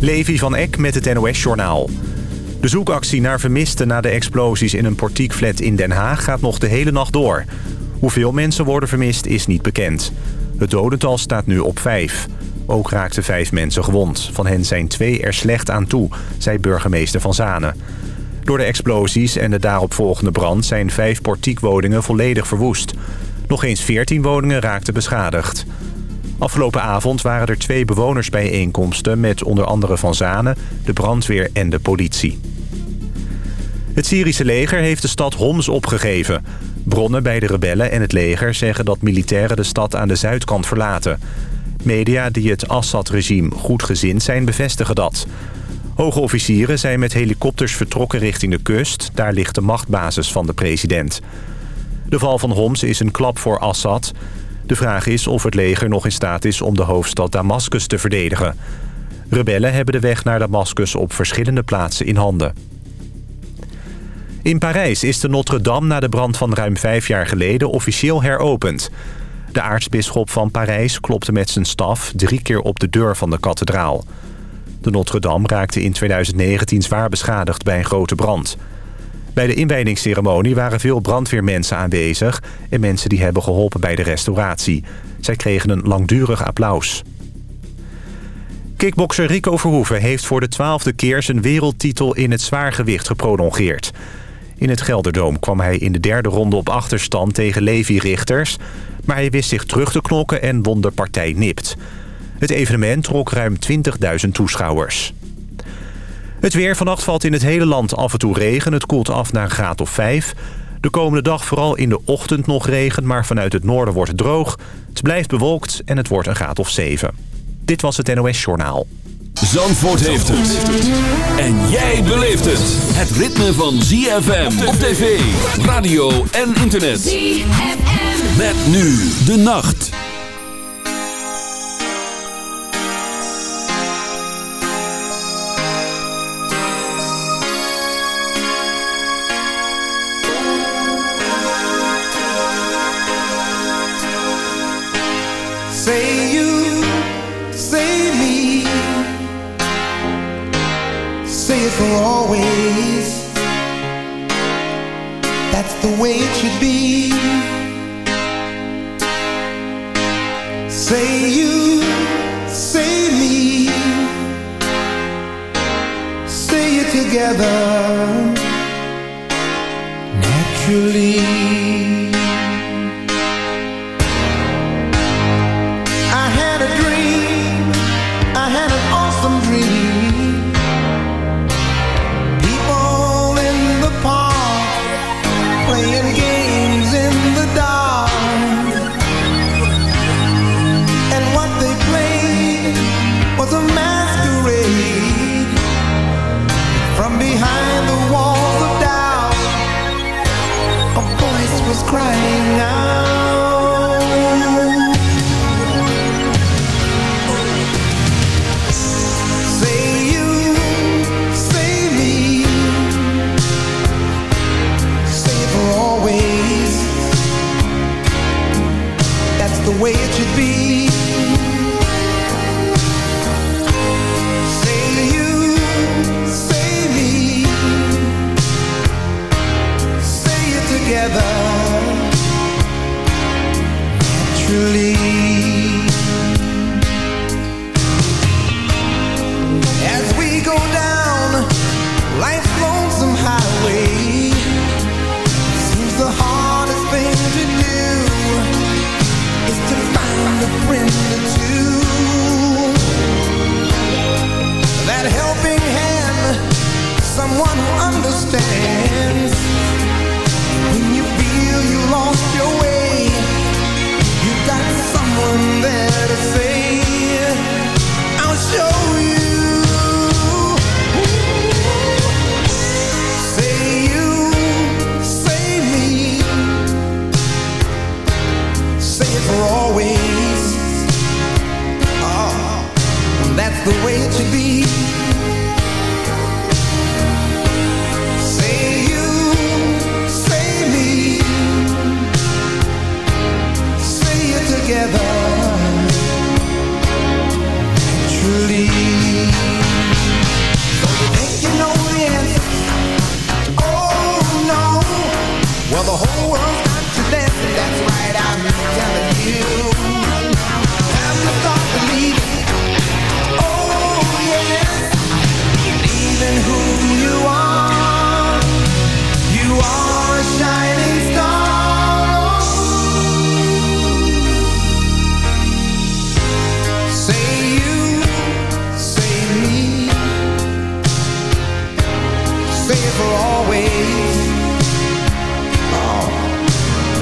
Levi van Eck met het NOS-journaal. De zoekactie naar vermisten na de explosies in een portiekflat in Den Haag gaat nog de hele nacht door. Hoeveel mensen worden vermist is niet bekend. Het dodental staat nu op vijf. Ook raakten vijf mensen gewond. Van hen zijn twee er slecht aan toe, zei burgemeester Van Zanen. Door de explosies en de daaropvolgende brand zijn vijf portiekwoningen volledig verwoest. Nog eens veertien woningen raakten beschadigd. Afgelopen avond waren er twee bewonersbijeenkomsten... met onder andere Van Zanen, de brandweer en de politie. Het Syrische leger heeft de stad Homs opgegeven. Bronnen bij de rebellen en het leger zeggen dat militairen de stad aan de zuidkant verlaten. Media die het Assad-regime goed gezind zijn bevestigen dat. Hoge officieren zijn met helikopters vertrokken richting de kust. Daar ligt de machtbasis van de president. De val van Homs is een klap voor Assad... De vraag is of het leger nog in staat is om de hoofdstad Damascus te verdedigen. Rebellen hebben de weg naar Damascus op verschillende plaatsen in handen. In Parijs is de Notre-Dame na de brand van ruim vijf jaar geleden officieel heropend. De aartsbisschop van Parijs klopte met zijn staf drie keer op de deur van de kathedraal. De Notre-Dame raakte in 2019 zwaar beschadigd bij een grote brand. Bij de inwijdingsceremonie waren veel brandweermensen aanwezig... en mensen die hebben geholpen bij de restauratie. Zij kregen een langdurig applaus. Kickbokser Rico Verhoeven heeft voor de twaalfde keer... zijn wereldtitel in het zwaargewicht geprolongeerd. In het Gelderdoom kwam hij in de derde ronde op achterstand tegen Levi Richters... maar hij wist zich terug te knokken en won de partij nipt. Het evenement trok ruim 20.000 toeschouwers. Het weer vannacht valt in het hele land af en toe regen. Het koelt af naar een graad of 5. De komende dag vooral in de ochtend nog regen, maar vanuit het noorden wordt het droog. Het blijft bewolkt en het wordt een graad of 7. Dit was het NOS Journaal. Zandvoort heeft het. En jij beleeft het. Het ritme van ZFM op tv, radio en internet. ZFM. Met nu de nacht.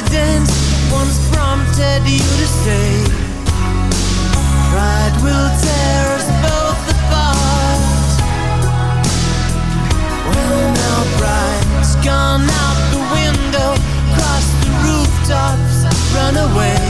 confidence once prompted you to say Pride will tear us both apart. Well now pride's gone out the window Cross the rooftops, run away.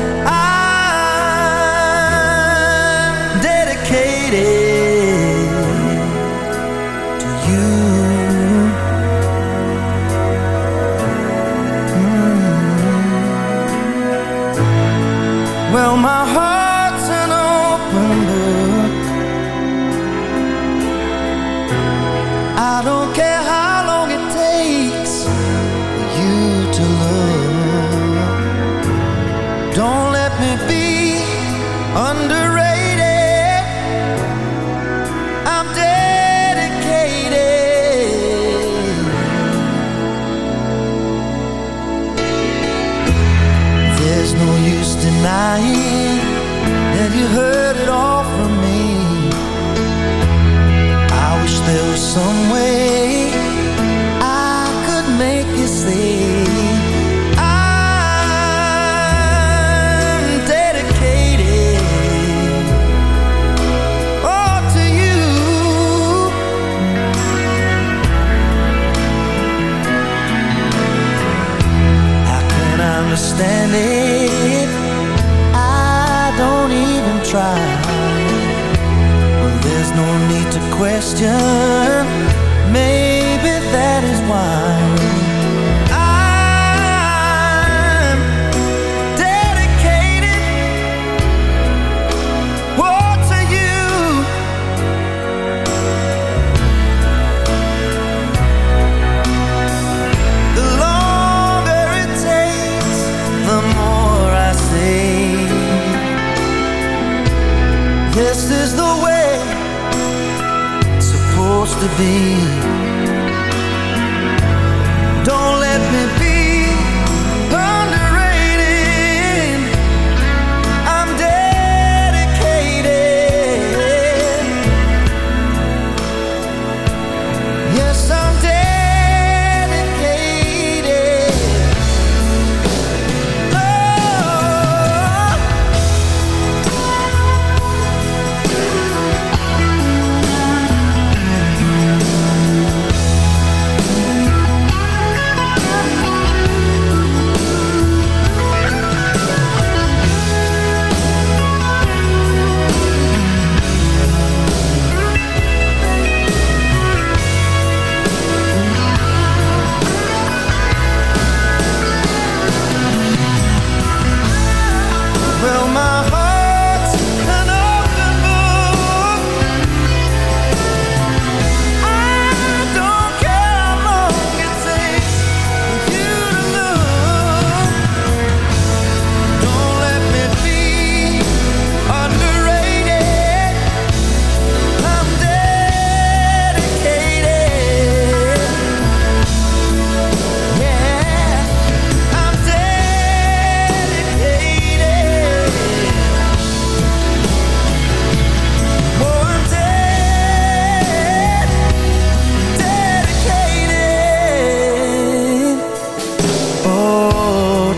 question.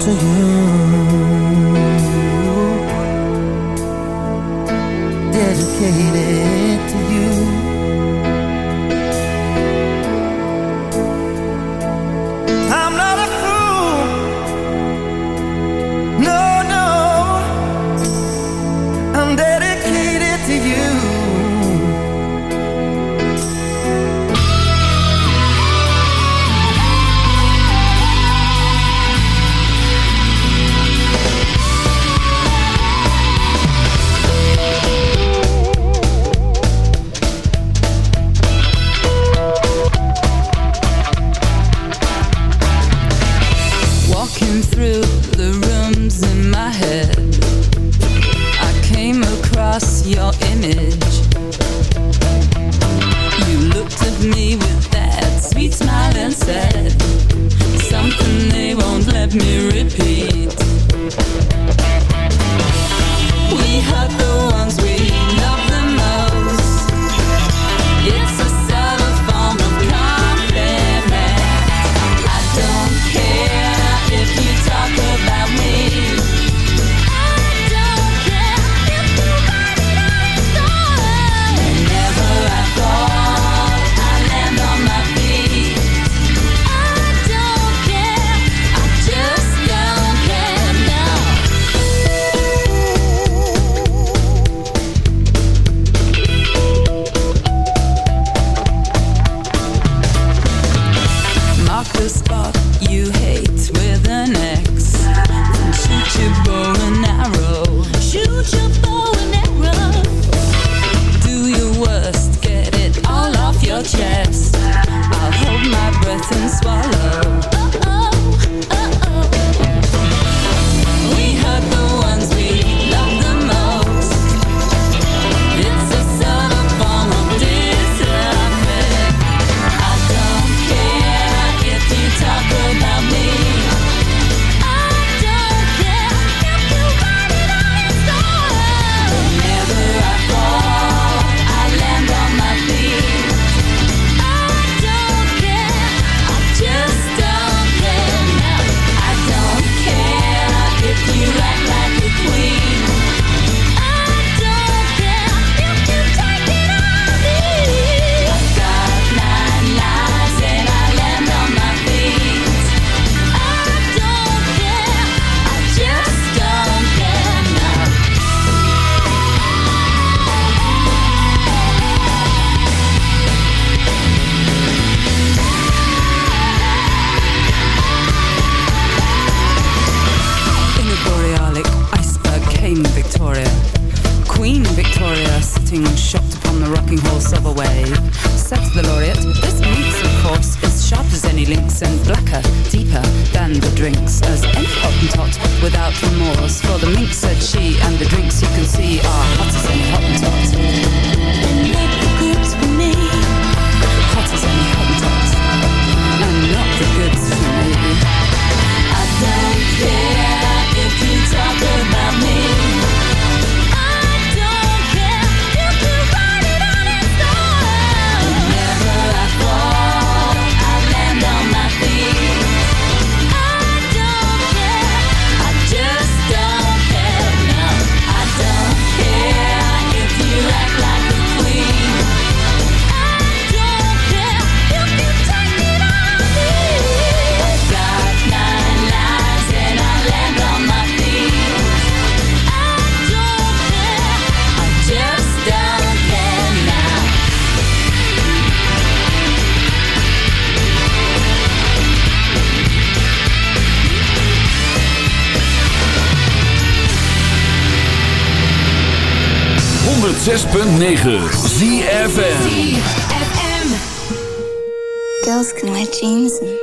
Hot as Girls can wear jeans and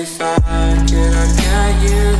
If I could, I'd get you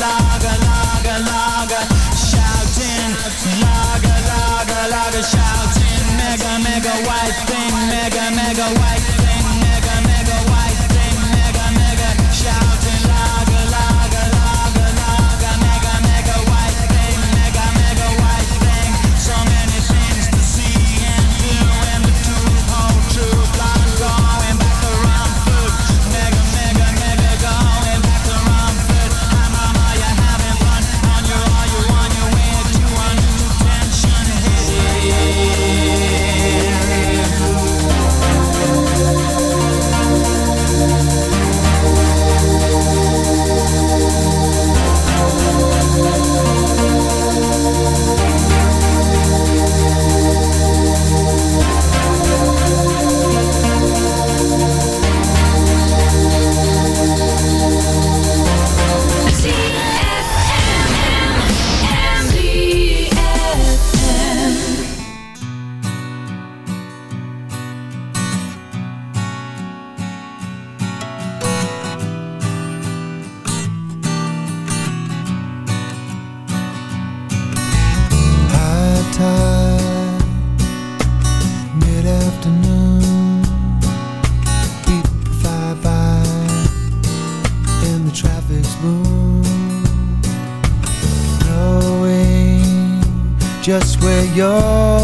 laga, laga, laga, shouting, laga.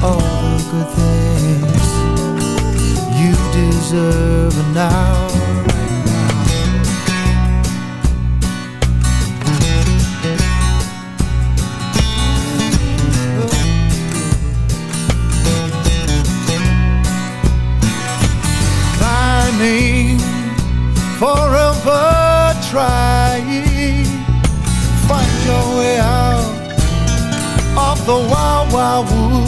all the good things you deserve now. Climbing, forever trying, find your way out of the wild, wild wood.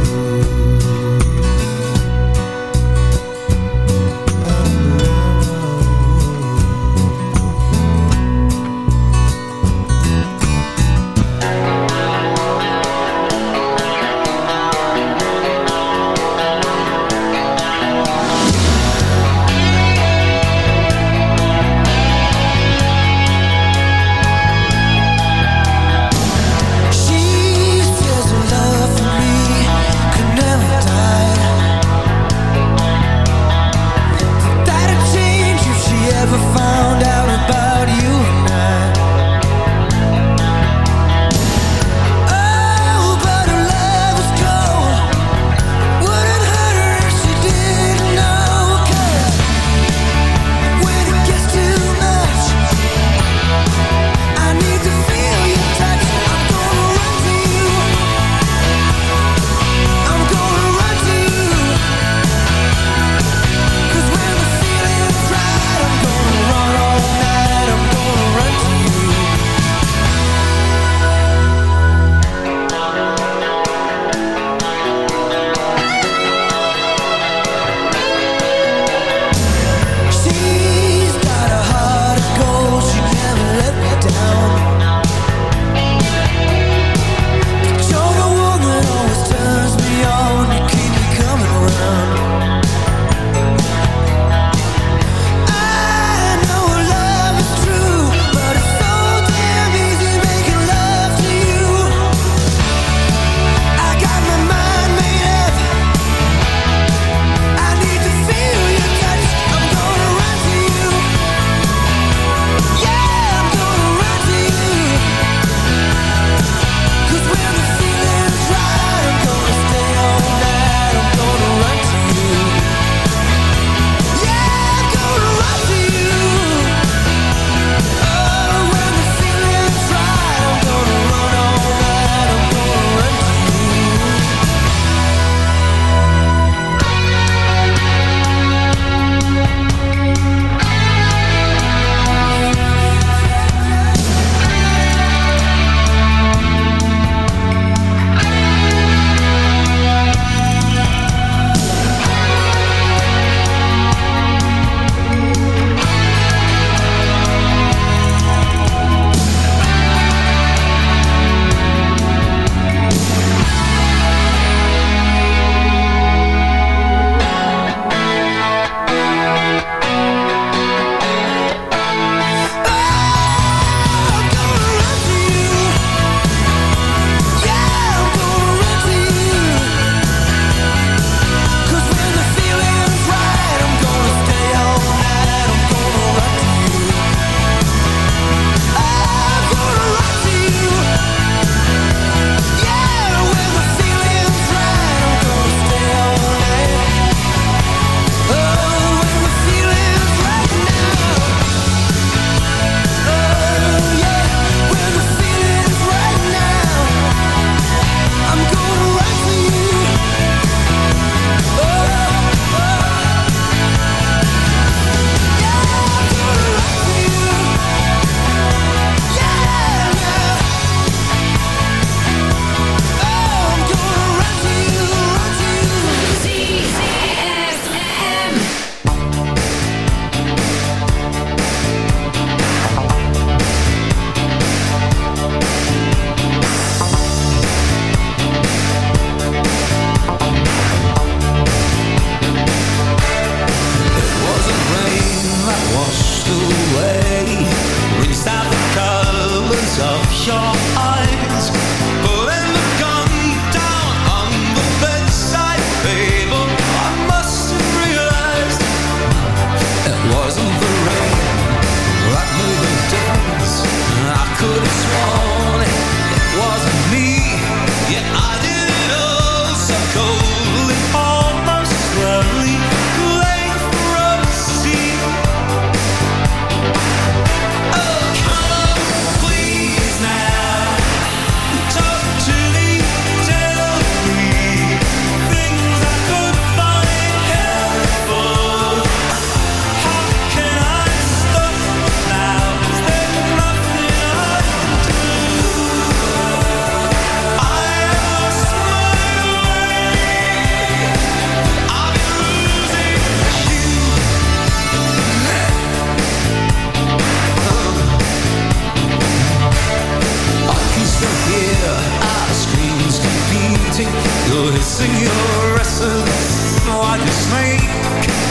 You're hissing your essence like a snake